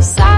Mondays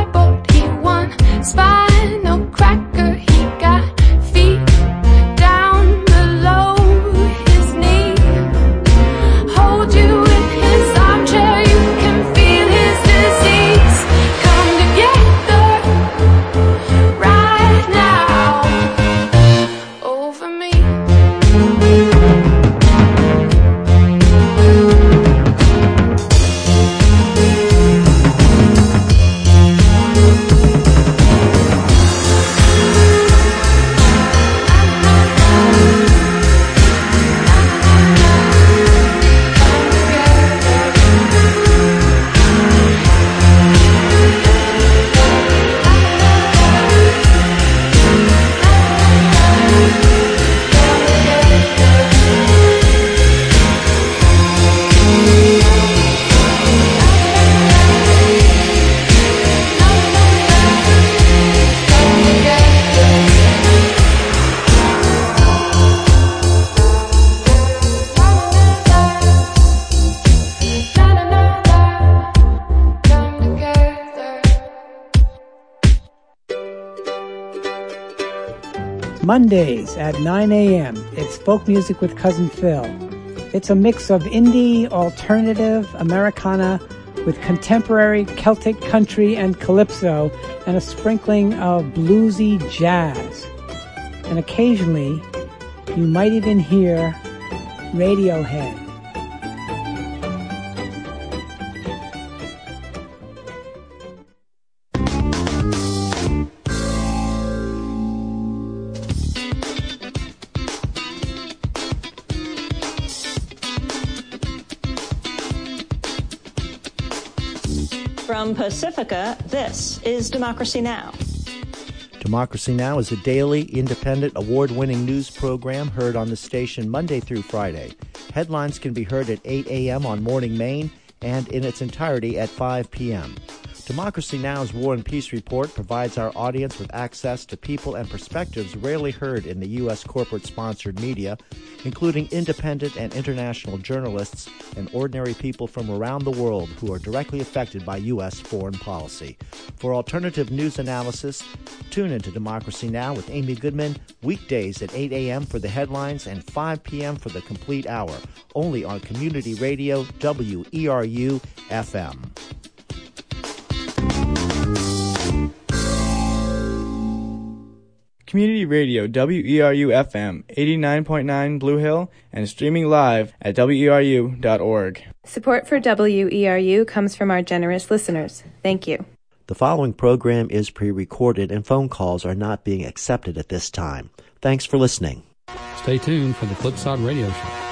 at 9 a.m. It's folk music with Cousin Phil. It's a mix of indie, alternative, Americana with contemporary Celtic country and calypso and a sprinkling of bluesy jazz. And occasionally, you might even hear Radiohead. From Pacifica, this is Democracy Now! Democracy Now! is a daily, independent, award winning news program heard on the station Monday through Friday. Headlines can be heard at 8 a.m. on Morning Maine and in its entirety at 5 p.m. Democracy Now!'s War and Peace Report provides our audience with access to people and perspectives rarely heard in the U.S. corporate sponsored media, including independent and international journalists and ordinary people from around the world who are directly affected by U.S. foreign policy. For alternative news analysis, tune into Democracy Now! with Amy Goodman weekdays at 8 a.m. for the headlines and 5 p.m. for the complete hour, only on Community Radio WERU FM. Community Radio WERU FM 89.9 Blue Hill and streaming live at weru.org. Support for WERU comes from our generous listeners. Thank you. The following program is pre recorded and phone calls are not being accepted at this time. Thanks for listening. Stay tuned for the Flipside Radio Show.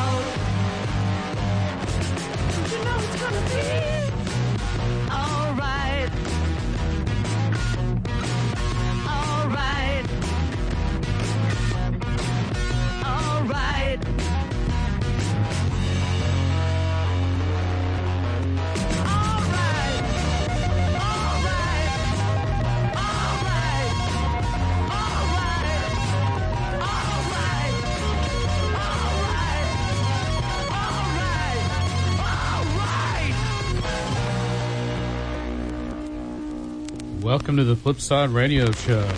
Welcome to the Flipside Radio Show.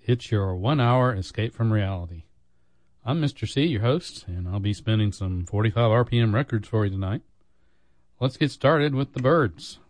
It's your one hour escape from reality. I'm Mr. C, your host, and I'll be spinning some 45 RPM records for you tonight. Let's get started with the Byrds.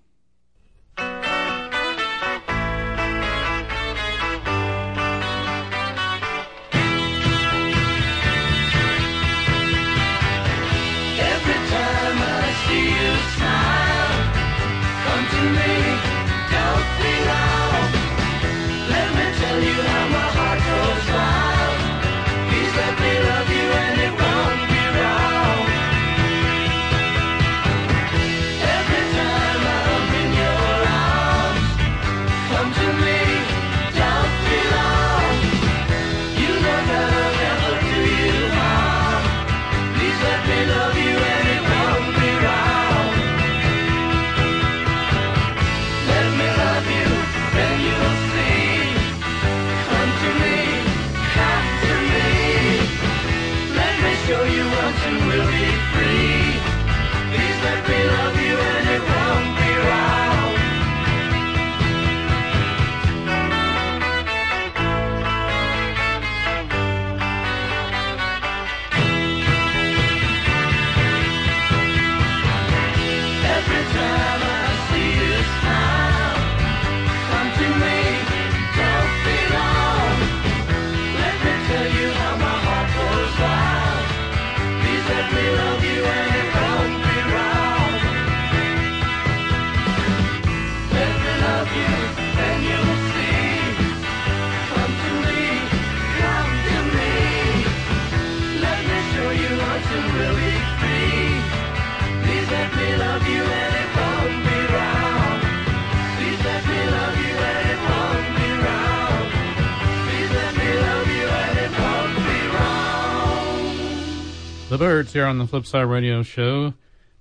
Here on the Flipside Radio Show.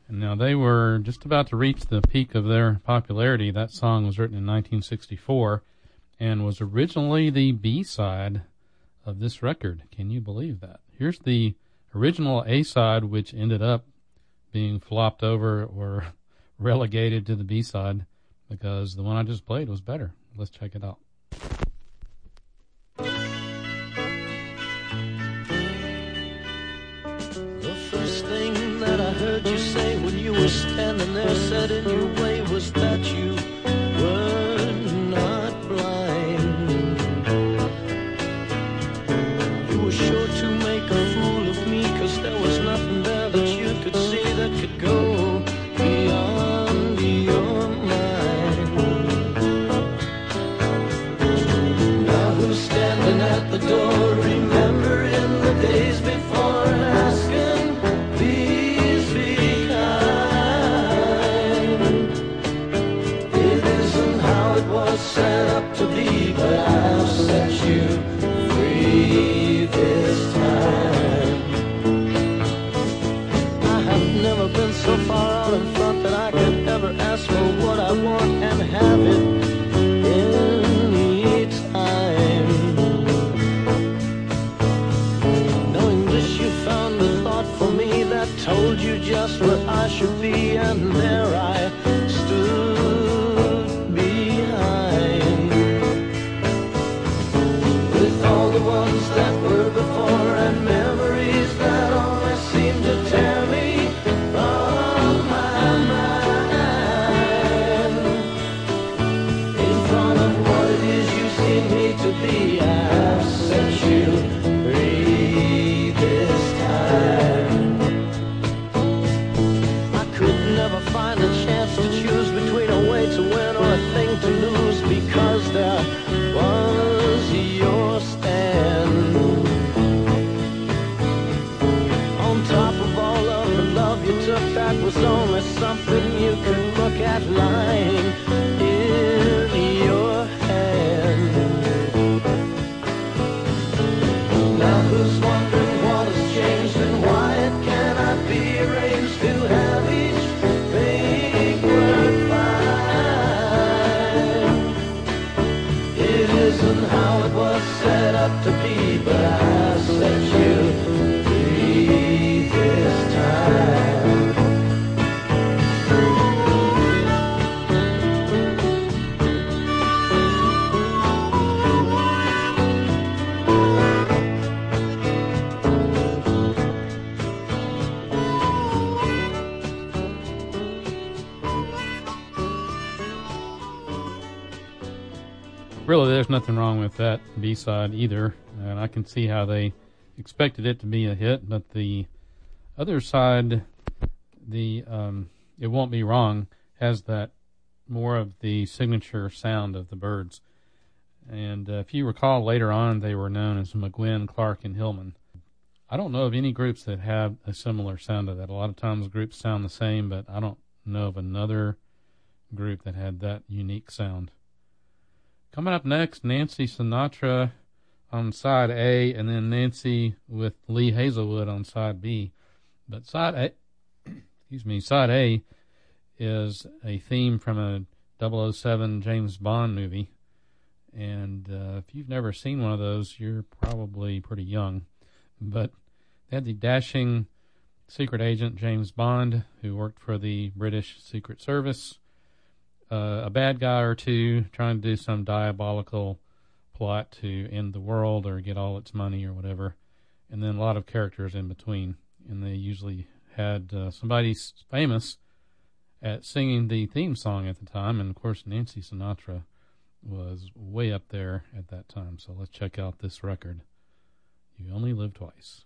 And now they were just about to reach the peak of their popularity. That song was written in 1964 and was originally the B side of this record. Can you believe that? Here's the original A side, which ended up being flopped over or relegated to the B side because the one I just played was better. Let's check it out. In your Really, there's nothing wrong with that B side either, and I can see how they expected it to be a hit. But the other side, the um, it won't be wrong, has that more of the signature sound of the Byrds. And uh, if you recall, later on they were known as McGuinn, Clark, and Hillman. I don't know of any groups that have a similar sound to that. A lot of times groups sound the same, but I don't know of another group that had that unique sound. Coming up next, Nancy Sinatra on side A, and then Nancy with Lee Hazlewood on side B. But side A, excuse me, side A is a theme from a 007 James Bond movie. And uh, if you've never seen one of those, you're probably pretty young. But they had the dashing secret agent James Bond, who worked for the British Secret Service, uh, a bad guy or two trying to do some diabolical plot to end the world or get all its money or whatever, and then a lot of characters in between. And they usually had uh, somebody famous at singing the theme song at the time, and of course Nancy Sinatra was way up there at that time. So let's check out this record. You only live twice.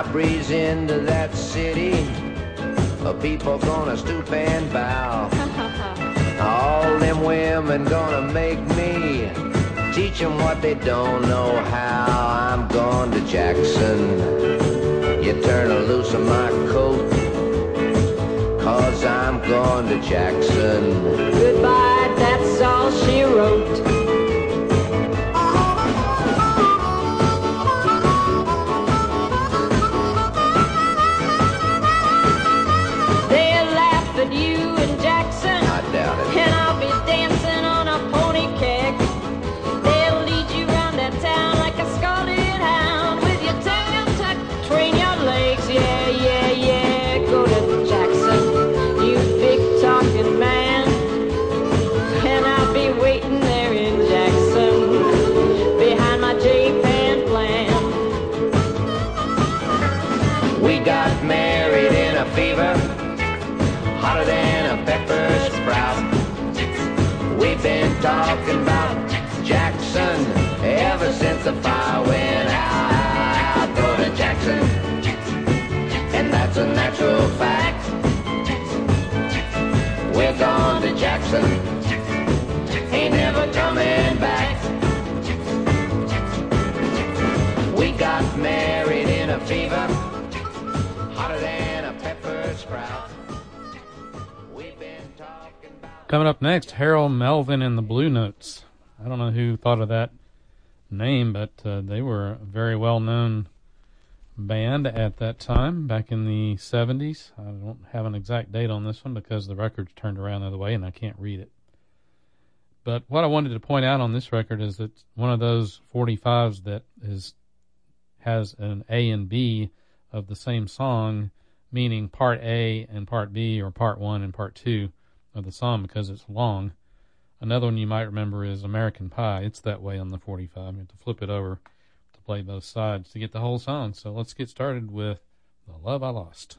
I breeze into that city, people gonna stoop and bow. All them women gonna make me teach 'em what they don't know how. I'm going to Jackson. You turn loose of my coat, cause I'm going to Jackson. Goodbye, that's all she wrote. To Jackson. And that's a natural fact. We're to Jackson. Ain't never coming back. We got married in a fever, hotter than a pepper sprout. Coming up next, Harold Melvin and the Blue Notes. I don't know who thought of that name, but uh, they were a very well known band at that time, back in the 70s. I don't have an exact date on this one because the record's turned around the other way and I can't read it. But what I wanted to point out on this record is that one of those 45s that is has an A and B of the same song, meaning part A and part B or part one and part two of the song because it's long. Another one you might remember is American Pie. It's that way on the 45. You have to flip it over to play both sides to get the whole song. So let's get started with The Love I Lost.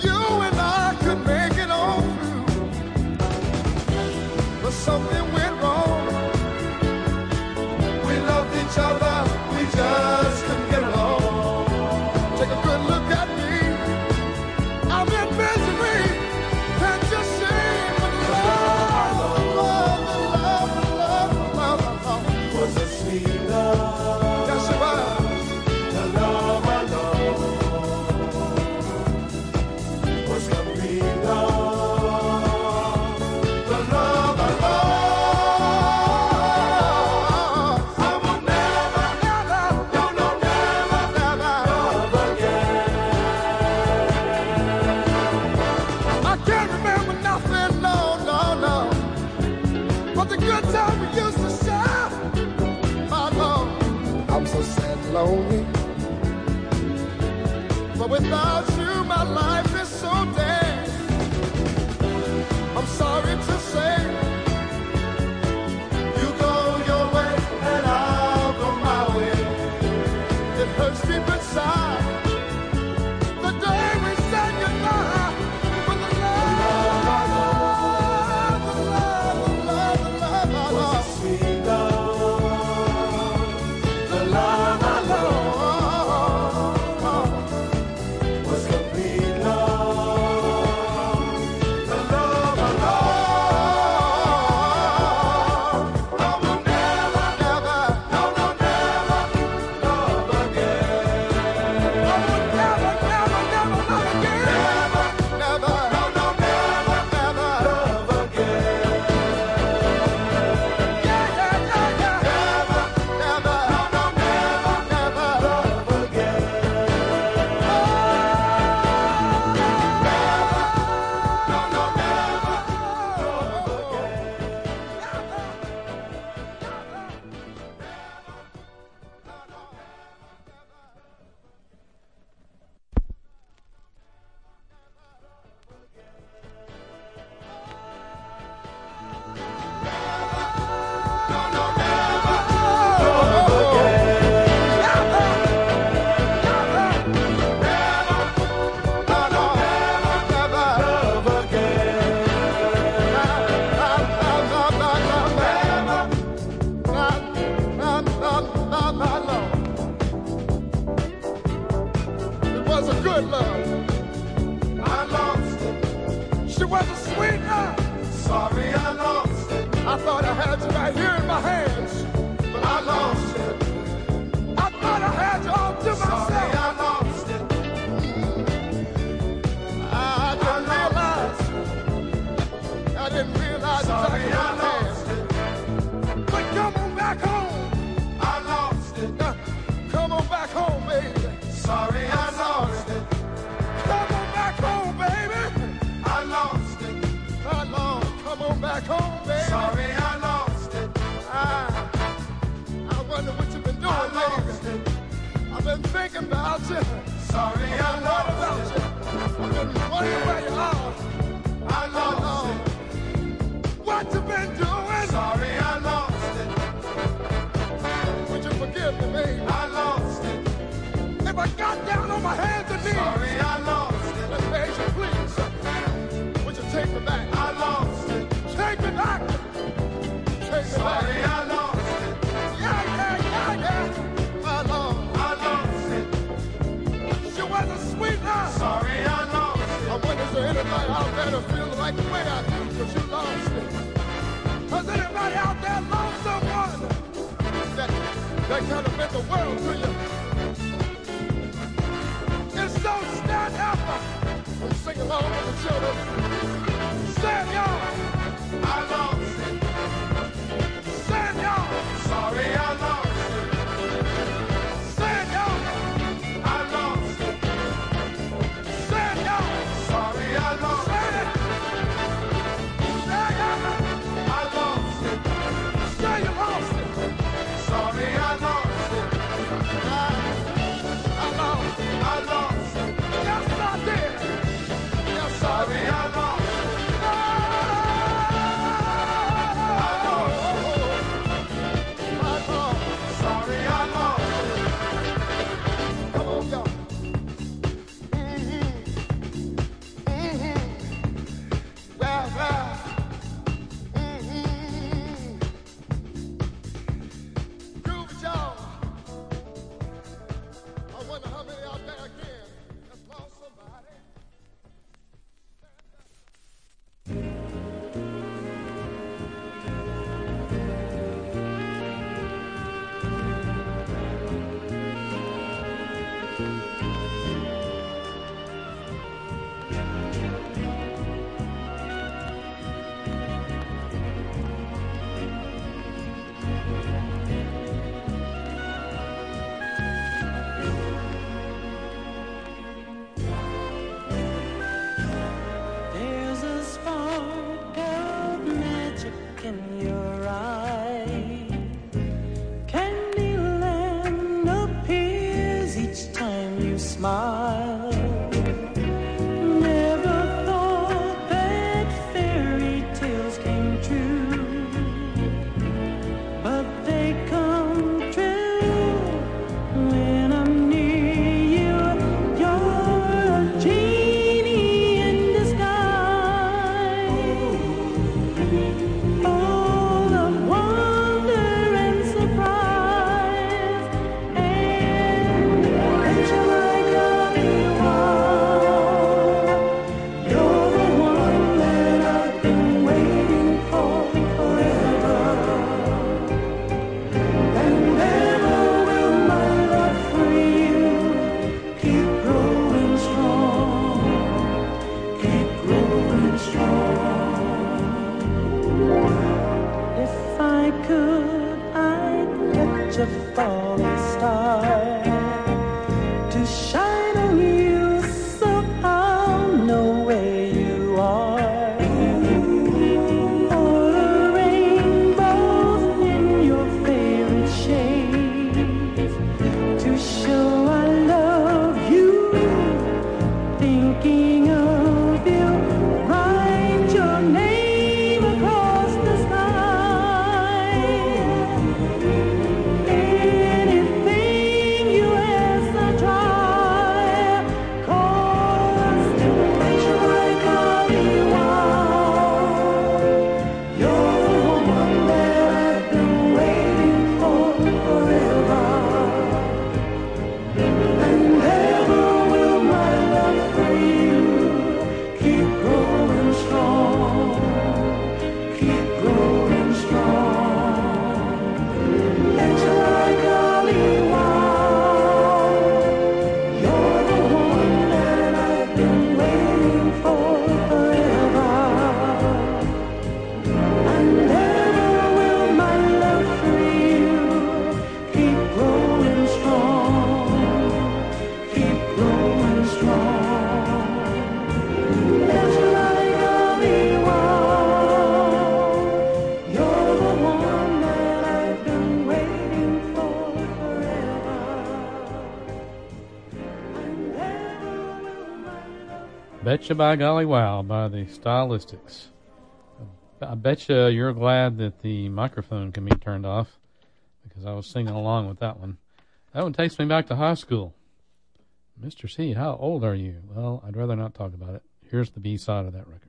You and I could make it all through. But something But It's gonna make the world to you. And so stand up and sing along with the children. Betcha by golly wow by the Stylistics. I betcha you're glad that the microphone can be turned off because I was singing along with that one. That one takes me back to high school. Mr. C, how old are you? Well, I'd rather not talk about it. Here's the B side of that record.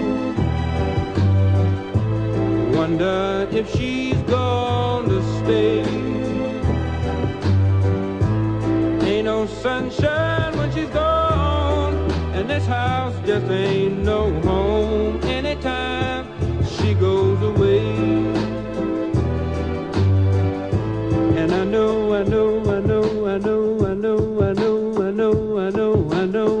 Wonder if she's going to stay. Ain't no sunshine when she's gone, and this house just ain't no home. Anytime she goes away, and I know, I know, I know, I know, I know, I know, I know, I know, I know, I know,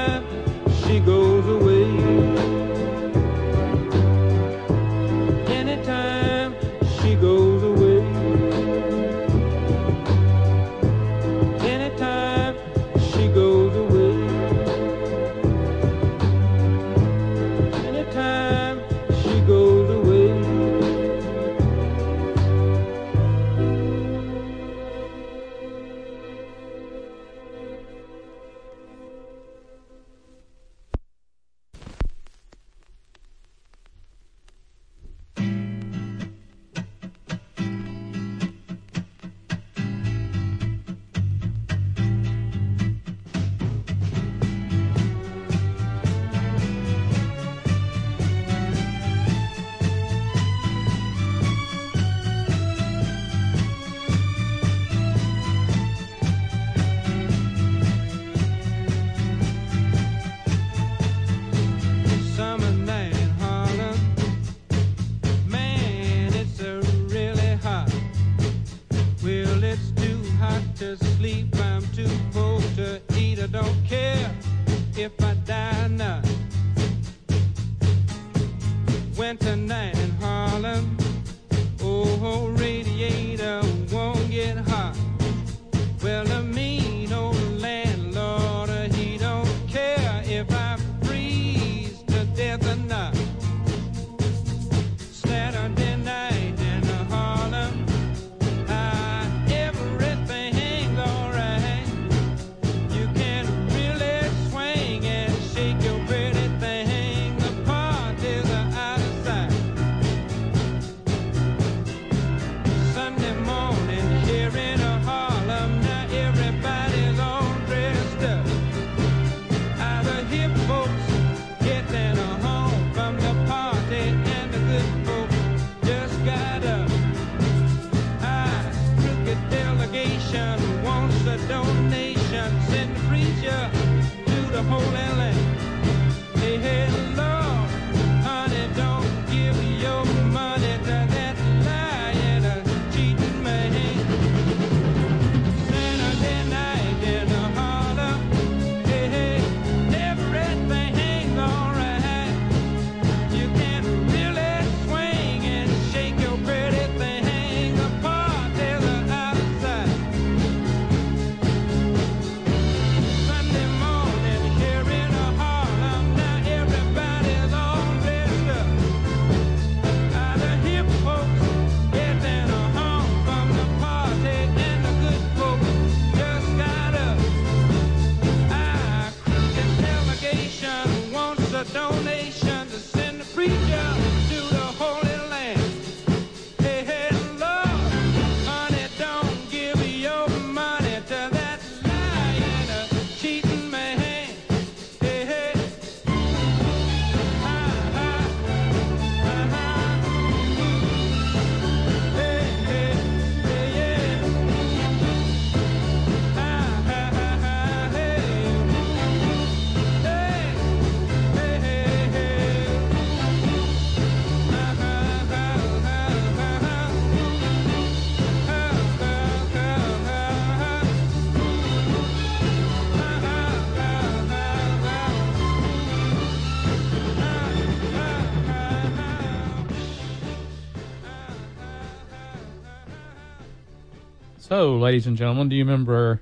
So, ladies and gentlemen, do you remember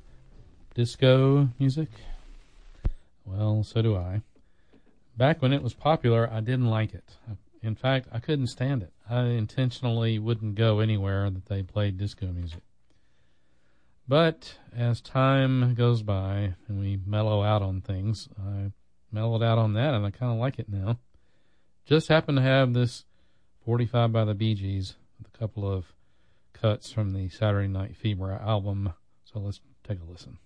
disco music? Well, so do I. Back when it was popular, I didn't like it. In fact, I couldn't stand it. I intentionally wouldn't go anywhere that they played disco music. But as time goes by and we mellow out on things, I mellowed out on that and I kind of like it now. Just happen to have this 45 by the Bee Gees with a couple of cuts from the Saturday Night Fever album. So let's take a listen.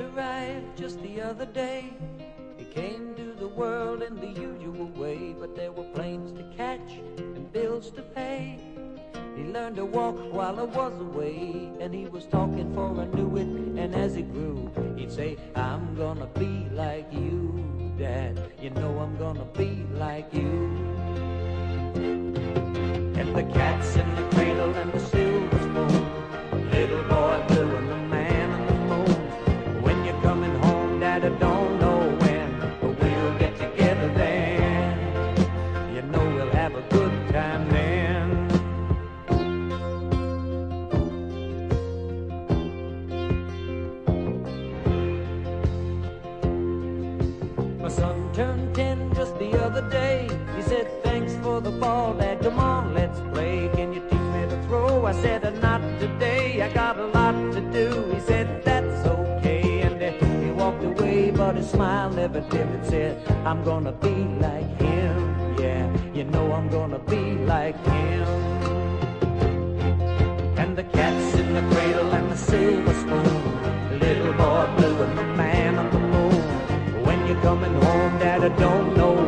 Arrived just the other day. He came to the world in the usual way, but there were planes to catch and bills to pay. He learned to walk while I was away, and he was you know I'm gonna be like him. And the cat's in the cradle and the silver spoon. Little boy blue and the man on the moon. When you're coming home, Dad, I don't know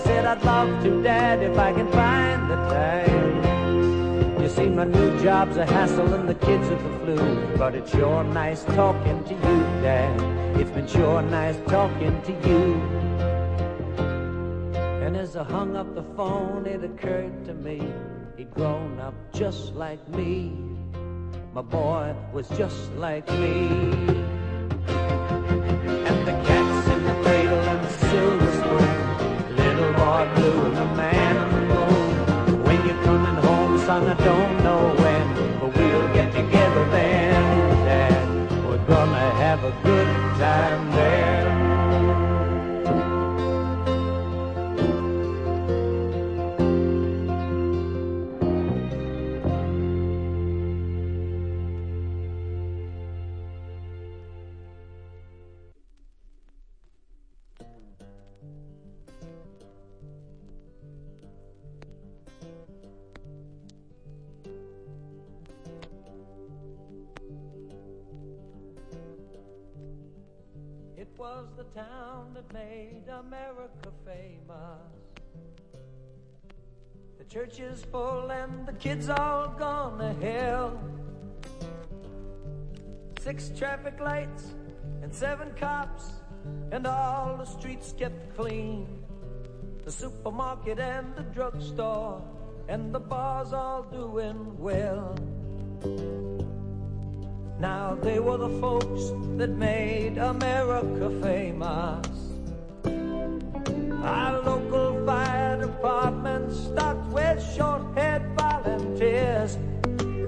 said, I'd love to, Dad, if I can find the time. You see, my new job's a hassle and the kids are the flu. But it's sure nice talking to you, Dad. It's been sure nice talking to you. And as I hung up the phone, it occurred to me he'd grown up just like me. My boy was just like me. America famous. The church is full and the kids all gone to hell. Six traffic lights and seven cops, and all the streets kept clean. The supermarket and the drugstore, and the bars all doing well. Now they were the folks that made America famous. Our local fire department stocked with short-haired volunteers.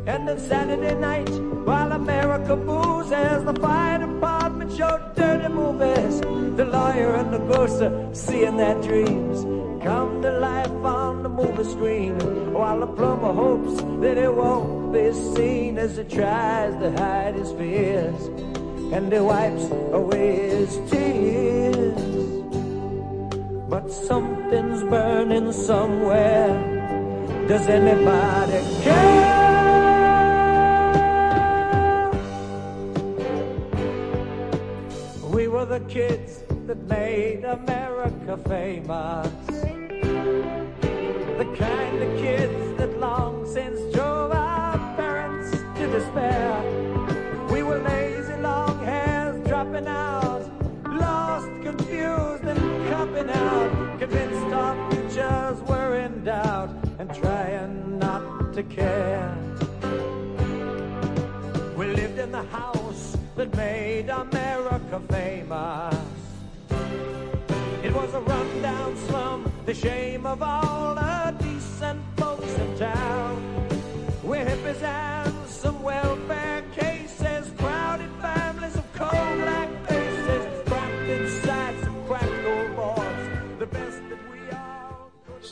And then Saturday night, while America boozes, the fire department showed dirty movies. The lawyer and the grocer seeing their dreams come to life on the movie screen, while the plumber hopes that it won't be seen as he tries to hide his fears, and he wipes away his tears. But something's burning somewhere. Does anybody care? We were the kids that made America famous. The kind of kids that long since drove our parents to despair. We were lazy, long hairs dropping out, copping out. Convinced our futures were in doubt and trying not to care. We lived in the house that made America famous. It was a rundown slum, the shame of all the decent folks in town. We're hippies and some welfare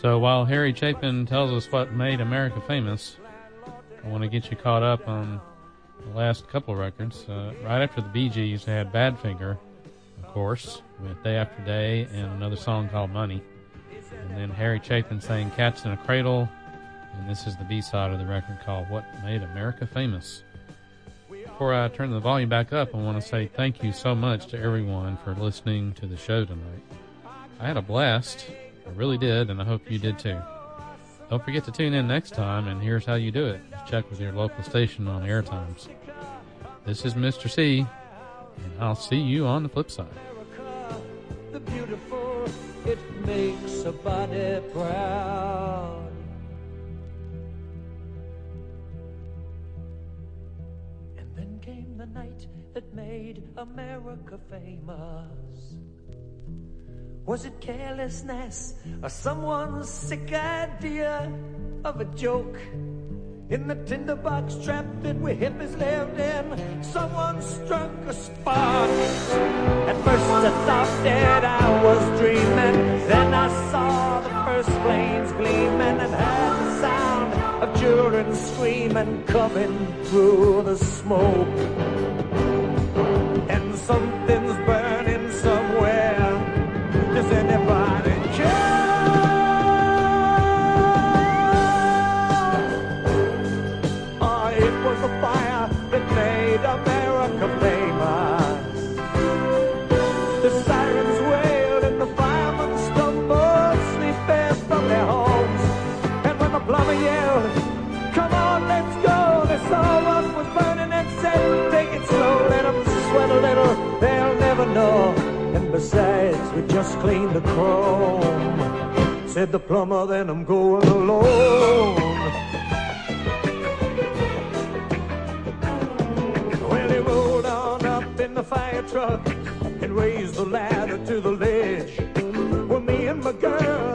So while Harry Chapin tells us what made America famous, I want to get you caught up on the last couple records. Uh, right after the Bee Gees, had Badfinger, of course, with Day After Day and another song called Money. And then Harry Chapin sang Cats in a Cradle, and this is the B side of the record called What Made America Famous. Before I turn the volume back up, I want to say thank you so much to everyone for listening to the show tonight. I had a blast. I really did, and I hope you did too. Don't forget to tune in next time, and here's how you do it. Just check with your local station on air times. This is Mr. C, and I'll see you on the flip side. the beautiful, it makes a body proud. And then came the night that made America famous. Was it carelessness or someone's sick idea of a joke? In the tinderbox trap that we hippies lived in, someone struck a spark. At first I thought that I was dreaming, then I saw the first flames gleaming and heard the sound of children screaming coming through the smoke. And something's burning. Does anybody clean the chrome. Said the plumber, then I'm going alone. Well, he rolled on up in the fire truck and raised the ladder to the ledge. Well, me and my girl.